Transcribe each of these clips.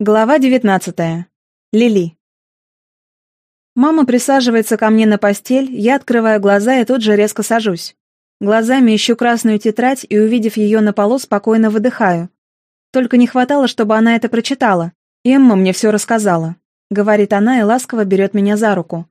Глава 19. Лили. Мама присаживается ко мне на постель, я открываю глаза и тут же резко сажусь. Глазами ищу красную тетрадь и, увидев ее на полу, спокойно выдыхаю. Только не хватало, чтобы она это прочитала. Эмма мне все рассказала. Говорит она и ласково берет меня за руку.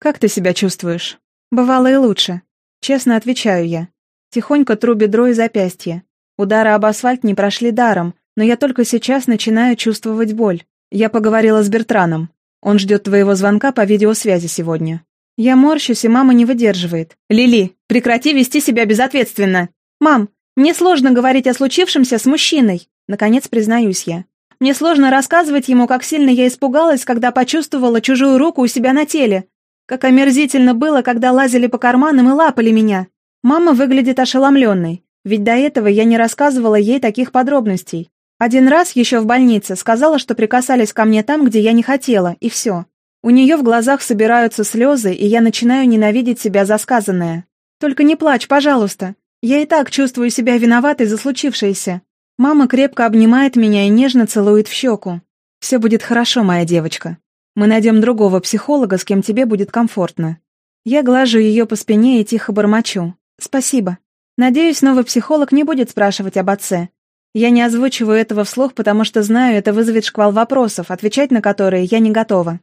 «Как ты себя чувствуешь?» «Бывало и лучше». Честно отвечаю я. Тихонько тру бедро и запястье. Удары об асфальт не прошли даром, но я только сейчас начинаю чувствовать боль. Я поговорила с Бертраном. Он ждет твоего звонка по видеосвязи сегодня. Я морщусь, и мама не выдерживает. «Лили, прекрати вести себя безответственно!» «Мам, мне сложно говорить о случившемся с мужчиной!» Наконец признаюсь я. Мне сложно рассказывать ему, как сильно я испугалась, когда почувствовала чужую руку у себя на теле. Как омерзительно было, когда лазили по карманам и лапали меня. Мама выглядит ошеломленной, ведь до этого я не рассказывала ей таких подробностей. Один раз еще в больнице сказала, что прикасались ко мне там, где я не хотела, и все. У нее в глазах собираются слезы, и я начинаю ненавидеть себя за сказанное. «Только не плачь, пожалуйста. Я и так чувствую себя виноватой за случившееся». Мама крепко обнимает меня и нежно целует в щеку. «Все будет хорошо, моя девочка. Мы найдем другого психолога, с кем тебе будет комфортно». Я глажу ее по спине и тихо бормочу. «Спасибо. Надеюсь, новый психолог не будет спрашивать об отце, я не озвучиваю этого вслух, потому что знаю, это вызовет шквал вопросов, отвечать на которые я не готова.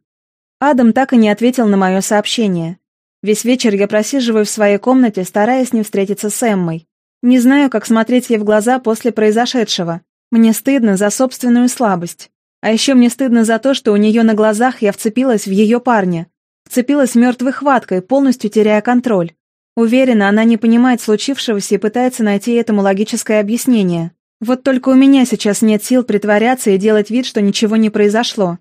Адам так и не ответил на мое сообщение. Весь вечер я просиживаю в своей комнате, стараясь не встретиться с Эммой. Не знаю, как смотреть ей в глаза после произошедшего. Мне стыдно за собственную слабость. А еще мне стыдно за то, что у нее на глазах я вцепилась в ее парня. Вцепилась мертвой хваткой, полностью теряя контроль. Уверена, она не понимает случившегося и пытается найти этому логическое объяснение. Вот только у меня сейчас нет сил притворяться и делать вид, что ничего не произошло.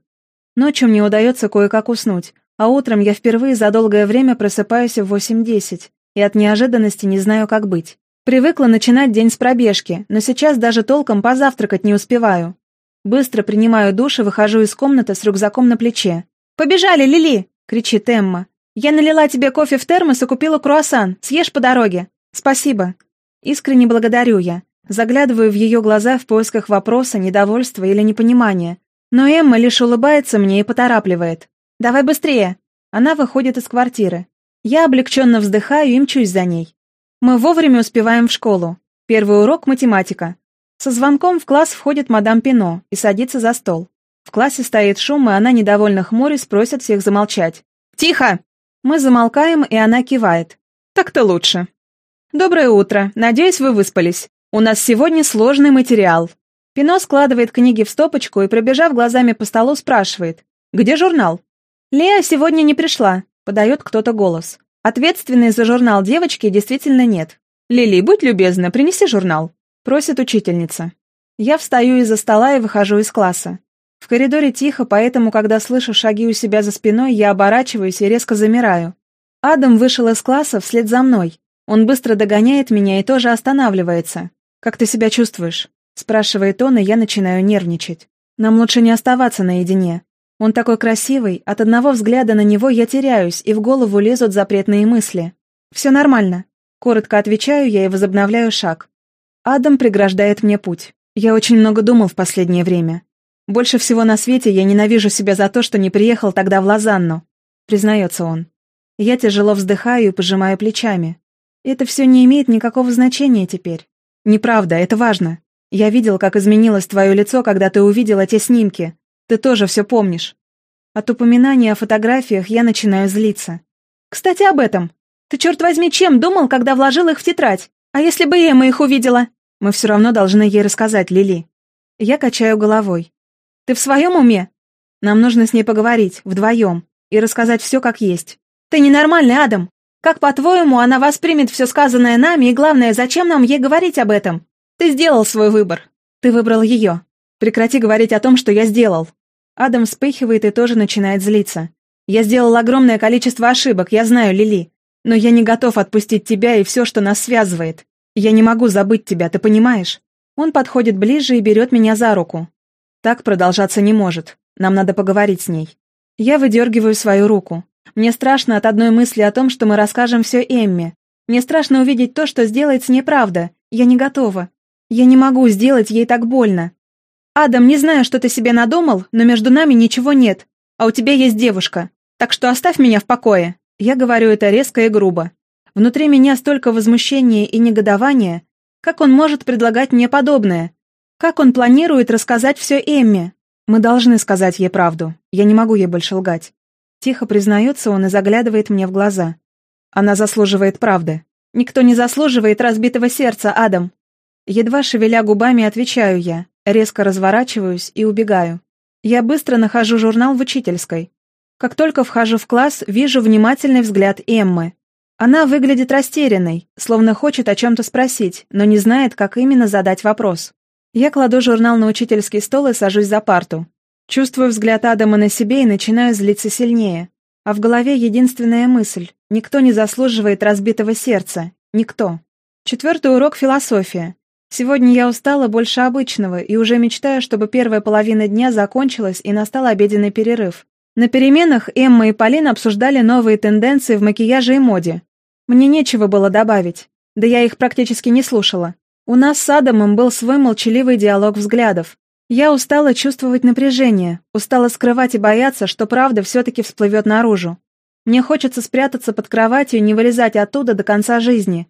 Ночью мне удается кое-как уснуть, а утром я впервые за долгое время просыпаюсь в 8-10 и от неожиданности не знаю, как быть. Привыкла начинать день с пробежки, но сейчас даже толком позавтракать не успеваю. Быстро принимаю душ и выхожу из комнаты с рюкзаком на плече. «Побежали, Лили!» — кричит Эмма. «Я налила тебе кофе в термос и купила круассан. Съешь по дороге». «Спасибо». Искренне благодарю я. Заглядываю в ее глаза в поисках вопроса, недовольства или непонимания. Но Эмма лишь улыбается мне и поторапливает. «Давай быстрее!» Она выходит из квартиры. Я облегченно вздыхаю и мчусь за ней. Мы вовремя успеваем в школу. Первый урок — математика. Со звонком в класс входит мадам Пино и садится за стол. В классе стоит шум, и она, недовольно хмурясь, просит всех замолчать. «Тихо!» Мы замолкаем, и она кивает. «Так-то лучше». «Доброе утро. Надеюсь, вы выспались. «У нас сегодня сложный материал». Пино складывает книги в стопочку и, пробежав глазами по столу, спрашивает. «Где журнал?» «Лея сегодня не пришла», — подает кто-то голос. Ответственной за журнал девочки действительно нет. «Лили, будь любезна, принеси журнал», — просит учительница. Я встаю из-за стола и выхожу из класса. В коридоре тихо, поэтому, когда слышу шаги у себя за спиной, я оборачиваюсь и резко замираю. Адам вышел из класса вслед за мной. Он быстро догоняет меня и тоже останавливается. «Как ты себя чувствуешь?» — спрашивает он, и я начинаю нервничать. «Нам лучше не оставаться наедине. Он такой красивый, от одного взгляда на него я теряюсь, и в голову лезут запретные мысли. Все нормально». Коротко отвечаю я и возобновляю шаг. Адам преграждает мне путь. Я очень много думал в последнее время. Больше всего на свете я ненавижу себя за то, что не приехал тогда в Лозанну, признается он. Я тяжело вздыхаю и пожимаю плечами. Это все не имеет никакого значения теперь. «Неправда, это важно. Я видел, как изменилось твое лицо, когда ты увидела те снимки. Ты тоже все помнишь». От упоминания о фотографиях я начинаю злиться. «Кстати, об этом. Ты, черт возьми, чем думал, когда вложил их в тетрадь? А если бы Эмма их увидела?» «Мы все равно должны ей рассказать, Лили». Я качаю головой. «Ты в своем уме? Нам нужно с ней поговорить, вдвоем, и рассказать все как есть». «Ты ненормальный, Адам. Как, по-твоему, она воспримет все сказанное нами, и главное, зачем нам ей говорить об этом? Ты сделал свой выбор. Ты выбрал ее. Прекрати говорить о том, что я сделал. Адам вспыхивает и тоже начинает злиться. Я сделал огромное количество ошибок, я знаю, Лили. Но я не готов отпустить тебя и все, что нас связывает. Я не могу забыть тебя, ты понимаешь? Он подходит ближе и берет меня за руку. Так продолжаться не может. Нам надо поговорить с ней. Я выдергиваю свою руку. Мне страшно от одной мысли о том, что мы расскажем все Эмме. Мне страшно увидеть то, что сделает с ней правда. Я не готова. Я не могу сделать ей так больно. «Адам, не знаю, что ты себе надумал, но между нами ничего нет, а у тебя есть девушка, так что оставь меня в покое». Я говорю это резко и грубо. Внутри меня столько возмущения и негодования. Как он может предлагать мне подобное? Как он планирует рассказать все Эмме? Мы должны сказать ей правду. Я не могу ей больше лгать. Тихо признается он и заглядывает мне в глаза. Она заслуживает правды. Никто не заслуживает разбитого сердца, Адам. Едва шевеля губами, отвечаю я, резко разворачиваюсь и убегаю. Я быстро нахожу журнал в учительской. Как только вхожу в класс, вижу внимательный взгляд Эммы. Она выглядит растерянной, словно хочет о чем-то спросить, но не знает, как именно задать вопрос. Я кладу журнал на учительский стол и сажусь за парту. Чувствую взгляд Адама на себе и начинаю злиться сильнее. А в голове единственная мысль. Никто не заслуживает разбитого сердца. Никто. Четвертый урок философия. Сегодня я устала больше обычного и уже мечтаю, чтобы первая половина дня закончилась и настал обеденный перерыв. На переменах Эмма и Полина обсуждали новые тенденции в макияже и моде. Мне нечего было добавить, да я их практически не слушала. У нас с Адамом был свой молчаливый диалог взглядов. Я устала чувствовать напряжение, устала скрывать и бояться, что правда все-таки всплывет наружу. Мне хочется спрятаться под кроватью и не вылезать оттуда до конца жизни.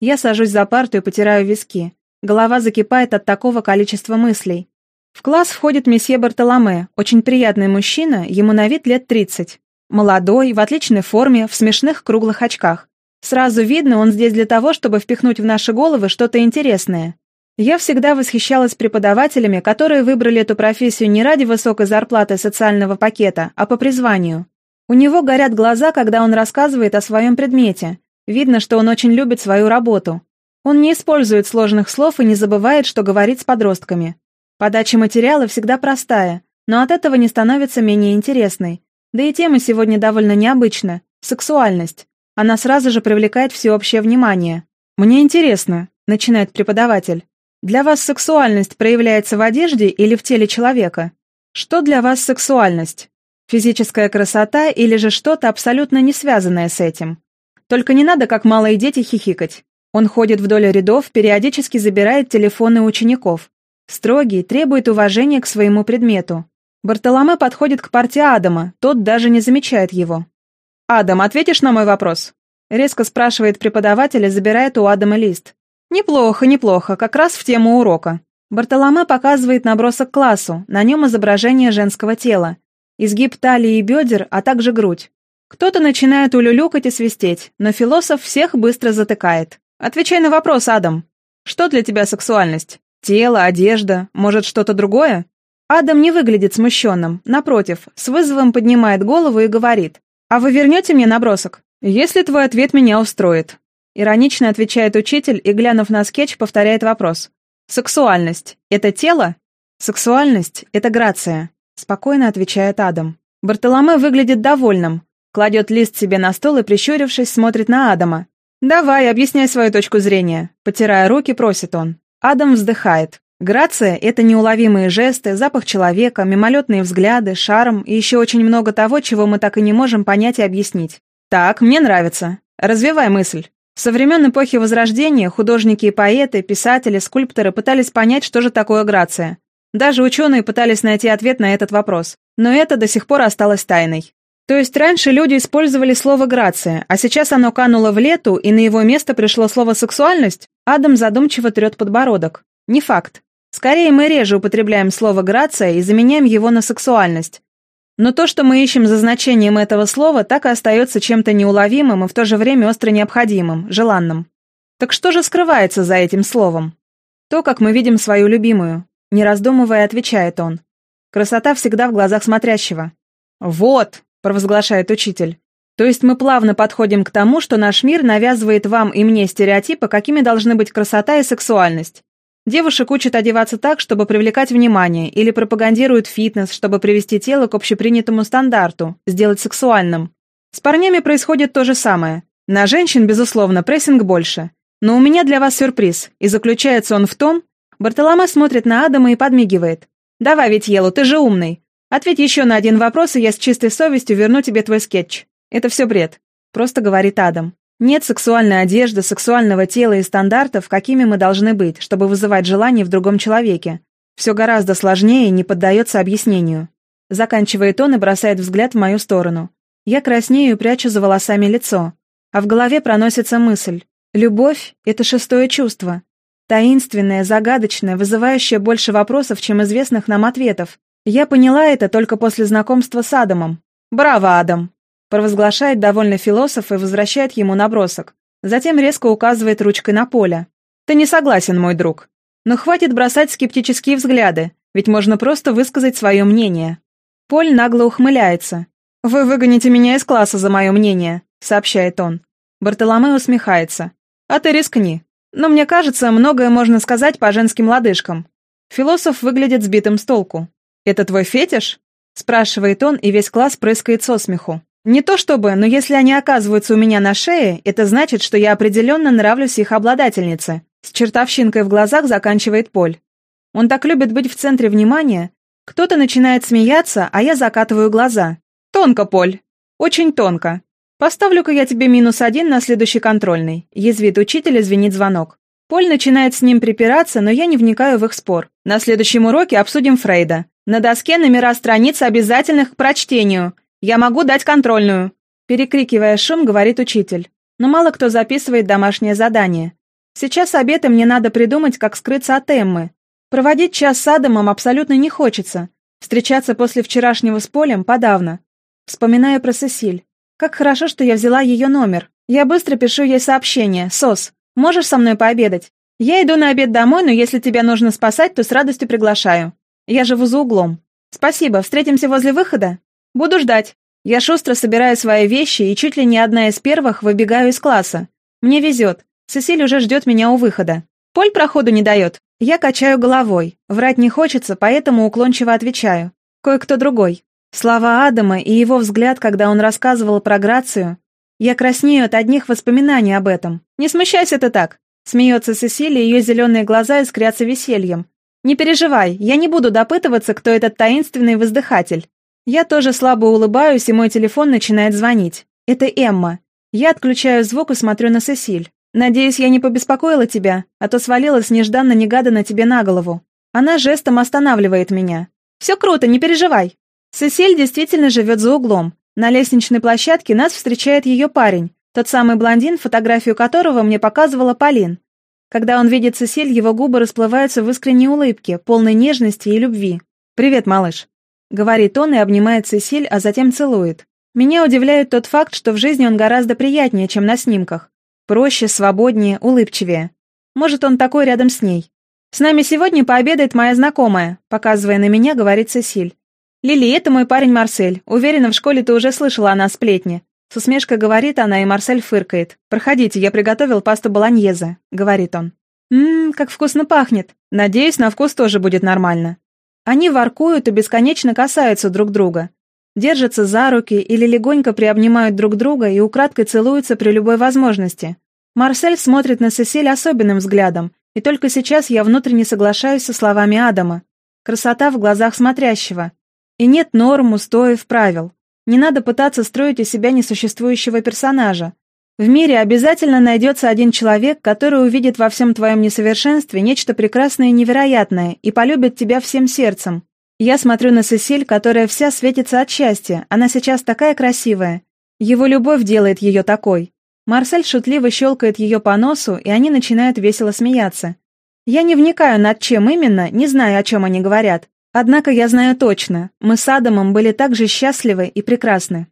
Я сажусь за парту и потираю виски. Голова закипает от такого количества мыслей. В класс входит месье Бартоломе, очень приятный мужчина, ему на вид лет 30. Молодой, в отличной форме, в смешных круглых очках. Сразу видно, он здесь для того, чтобы впихнуть в наши головы что-то интересное. Я всегда восхищалась преподавателями, которые выбрали эту профессию не ради высокой зарплаты социального пакета, а по призванию. У него горят глаза, когда он рассказывает о своем предмете. Видно, что он очень любит свою работу. Он не использует сложных слов и не забывает, что говорит с подростками. Подача материала всегда простая, но от этого не становится менее интересной. Да и тема сегодня довольно необычна – сексуальность. Она сразу же привлекает всеобщее внимание. «Мне интересно», — начинает преподаватель. «Для вас сексуальность проявляется в одежде или в теле человека? Что для вас сексуальность? Физическая красота или же что-то абсолютно не связанное с этим? Только не надо, как малые дети, хихикать. Он ходит вдоль рядов, периодически забирает телефоны учеников. Строгий, требует уважения к своему предмету. Бартоломе подходит к партии Адама, тот даже не замечает его. «Адам, ответишь на мой вопрос?» Резко спрашивает преподаватель и забирает у Адама лист. «Неплохо, неплохо, как раз в тему урока». Бартоломе показывает набросок классу, на нем изображение женского тела. Изгиб талии и бедер, а также грудь. Кто-то начинает улюлюкать и свистеть, но философ всех быстро затыкает. Отвечай на вопрос, Адам. Что для тебя сексуальность? Тело, одежда, может что-то другое? Адам не выглядит смущенным, напротив, с вызовом поднимает голову и говорит. «А вы вернете мне набросок?» «Если твой ответ меня устроит», — иронично отвечает учитель и, глянув на скетч, повторяет вопрос. «Сексуальность — это тело?» «Сексуальность — это грация», — спокойно отвечает Адам. Бартоломе выглядит довольным, кладет лист себе на стол и, прищурившись, смотрит на Адама. «Давай, объясняй свою точку зрения», — потирая руки, просит он. Адам вздыхает. Грация — это неуловимые жесты, запах человека, мимолетные взгляды, шарм и еще очень много того, чего мы так и не можем понять и объяснить. Так, мне нравится. Развивай мысль. Со времен эпохи Возрождения художники и поэты, писатели, скульпторы пытались понять, что же такое грация. Даже ученые пытались найти ответ на этот вопрос, но это до сих пор осталось тайной. То есть раньше люди использовали слово «грация», а сейчас оно кануло в лету, и на его место пришло слово «сексуальность»? Адам задумчиво трет подбородок. Не факт. Скорее, мы реже употребляем слово «грация» и заменяем его на сексуальность. Но то, что мы ищем за значением этого слова, так и остается чем-то неуловимым и в то же время остро необходимым, желанным. Так что же скрывается за этим словом? То, как мы видим свою любимую. Не раздумывая, отвечает он. Красота всегда в глазах смотрящего. «Вот», — провозглашает учитель. То есть мы плавно подходим к тому, что наш мир навязывает вам и мне стереотипы, какими должны быть красота и сексуальность. Девушек учат одеваться так, чтобы привлекать внимание, или пропагандируют фитнес, чтобы привести тело к общепринятому стандарту, сделать сексуальным. С парнями происходит то же самое. На женщин, безусловно, прессинг больше. Но у меня для вас сюрприз, и заключается он в том... Бартоломе смотрит на Адама и подмигивает. «Давай, ведь Елу, ты же умный. Ответь еще на один вопрос, и я с чистой совестью верну тебе твой скетч. Это все бред», — просто говорит Адам. Нет сексуальной одежды, сексуального тела и стандартов, какими мы должны быть, чтобы вызывать желание в другом человеке. Все гораздо сложнее и не поддается объяснению. Заканчивает он и бросает взгляд в мою сторону. Я краснею и прячу за волосами лицо. А в голове проносится мысль. Любовь — это шестое чувство. Таинственное, загадочное, вызывающее больше вопросов, чем известных нам ответов. Я поняла это только после знакомства с Адамом. «Браво, Адам!» Провозглашает довольный философ и возвращает ему набросок. Затем резко указывает ручкой на поле. «Ты не согласен, мой друг. Но хватит бросать скептические взгляды, ведь можно просто высказать свое мнение». Поль нагло ухмыляется. «Вы выгоните меня из класса за мое мнение», — сообщает он. Бартоломей усмехается. «А ты рискни. Но мне кажется, многое можно сказать по женским лодыжкам». Философ выглядит сбитым с толку. «Это твой фетиш?» — спрашивает он, и весь класс прыскает со смеху. «Не то чтобы, но если они оказываются у меня на шее, это значит, что я определенно нравлюсь их обладательнице». С чертовщинкой в глазах заканчивает Поль. Он так любит быть в центре внимания. Кто-то начинает смеяться, а я закатываю глаза. «Тонко, Поль. Очень тонко. Поставлю-ка я тебе минус один на следующий контрольный», — язвит учитель и звенит звонок. Поль начинает с ним припираться, но я не вникаю в их спор. На следующем уроке обсудим Фрейда. На доске номера страниц обязательных к прочтению. Я могу дать контрольную!» Перекрикивая шум, говорит учитель. Но мало кто записывает домашнее задание. Сейчас обед, и мне надо придумать, как скрыться от Эммы. Проводить час с Адамом абсолютно не хочется. Встречаться после вчерашнего с Полем подавно. Вспоминаю про Сесиль. Как хорошо, что я взяла ее номер. Я быстро пишу ей сообщение. «Сос, можешь со мной пообедать? Я иду на обед домой, но если тебя нужно спасать, то с радостью приглашаю. Я живу за углом. Спасибо, встретимся возле выхода? Буду ждать. Я шустро собираю свои вещи и чуть ли не одна из первых выбегаю из класса. Мне везет. Сесиль уже ждет меня у выхода. Поль проходу не дает. Я качаю головой. Врать не хочется, поэтому уклончиво отвечаю. Кое-кто другой. Слова Адама и его взгляд, когда он рассказывал про Грацию. Я краснею от одних воспоминаний об этом. Не смущайся ты так. Смеется Сесилия, ее зеленые глаза искрятся весельем. «Не переживай, я не буду допытываться, кто этот таинственный воздыхатель». Я тоже слабо улыбаюсь, и мой телефон начинает звонить. Это Эмма. Я отключаю звук и смотрю на Сесиль. «Надеюсь, я не побеспокоила тебя, а то свалилась нежданно-негаданно тебе на голову». Она жестом останавливает меня. «Все круто, не переживай». Сесиль действительно живет за углом. На лестничной площадке нас встречает ее парень, тот самый блондин, фотографию которого мне показывала Полин. Когда он видит Сесиль, его губы расплываются в искренней улыбке, полной нежности и любви. «Привет, малыш», — говорит он и обнимает Сесиль, а затем целует. Меня удивляет тот факт, что в жизни он гораздо приятнее, чем на снимках. Проще, свободнее, улыбчивее. Может, он такой рядом с ней. «С нами сегодня пообедает моя знакомая», — показывая на меня, говорит Сесиль. «Лили, это мой парень Марсель. Уверена, в школе ты уже слышала о нас сплетни. С усмешкой говорит она, и Марсель фыркает. «Проходите, я приготовил пасту болоньезе», — говорит он. «Ммм, как вкусно пахнет. Надеюсь, на вкус тоже будет нормально». Они воркуют и бесконечно касаются друг друга. Держатся за руки или легонько приобнимают друг друга и украдкой целуются при любой возможности. Марсель смотрит на Сесиль особенным взглядом, и только сейчас я внутренне соглашаюсь со словами Адама. Красота в глазах смотрящего. И нет норм, устоев, правил. Не надо пытаться строить из себя несуществующего персонажа. В мире обязательно найдется один человек, который увидит во всем твоем несовершенстве нечто прекрасное и невероятное и полюбит тебя всем сердцем. Я смотрю на Сесиль, которая вся светится от счастья, она сейчас такая красивая. Его любовь делает ее такой. Марсель шутливо щелкает ее по носу, и они начинают весело смеяться. Я не вникаю, над чем именно, не знаю, о чем они говорят. Однако я знаю точно, мы с Адамом были так же счастливы и прекрасны.